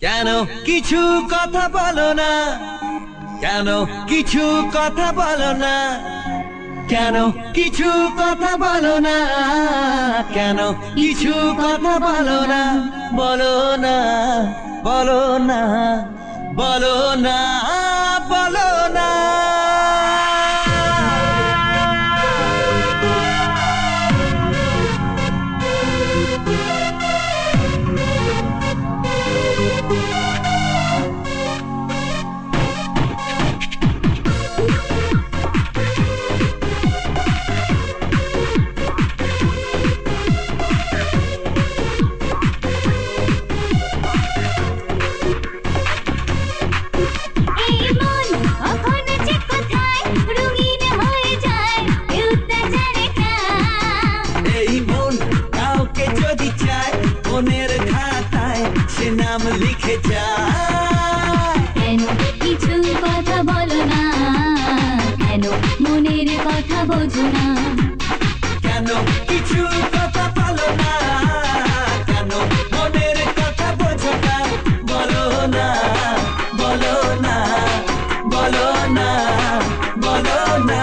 কেন কিছু কথা বলো না? কেন কিছু কথা বলো না? কেন কিছু কথা বলো না? কেন কিছু কথা বলো না? বলো না বলো না বলো না। নাম লিখে যায়। কেন কিছু কথা বলো না কেন মনের কথা বোঝো না? কেন কিছু কথা বলো না কেন মনের কথা বোঝো না? বলো না বলো না বলো না বলো না।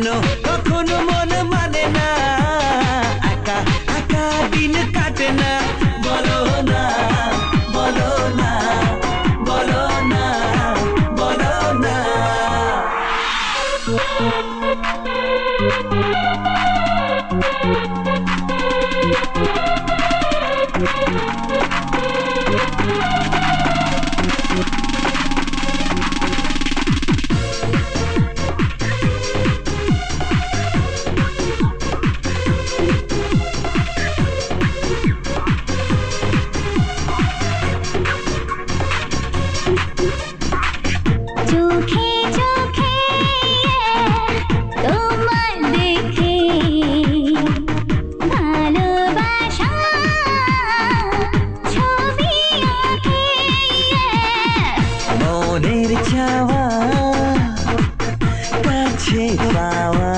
কেন? কখন মন মানে না। একা একা দিন কাটে না। বলো না বলো না বলো না বলো না। চোখে পাওয়া।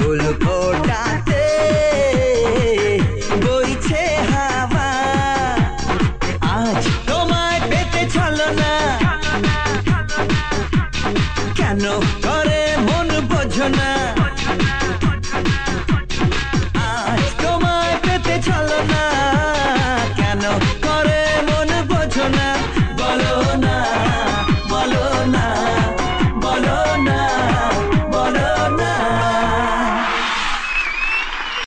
গল্পটাতে বইছে হাওয়া। আজ তোমায় ছলো না কেন করে মন বোঝো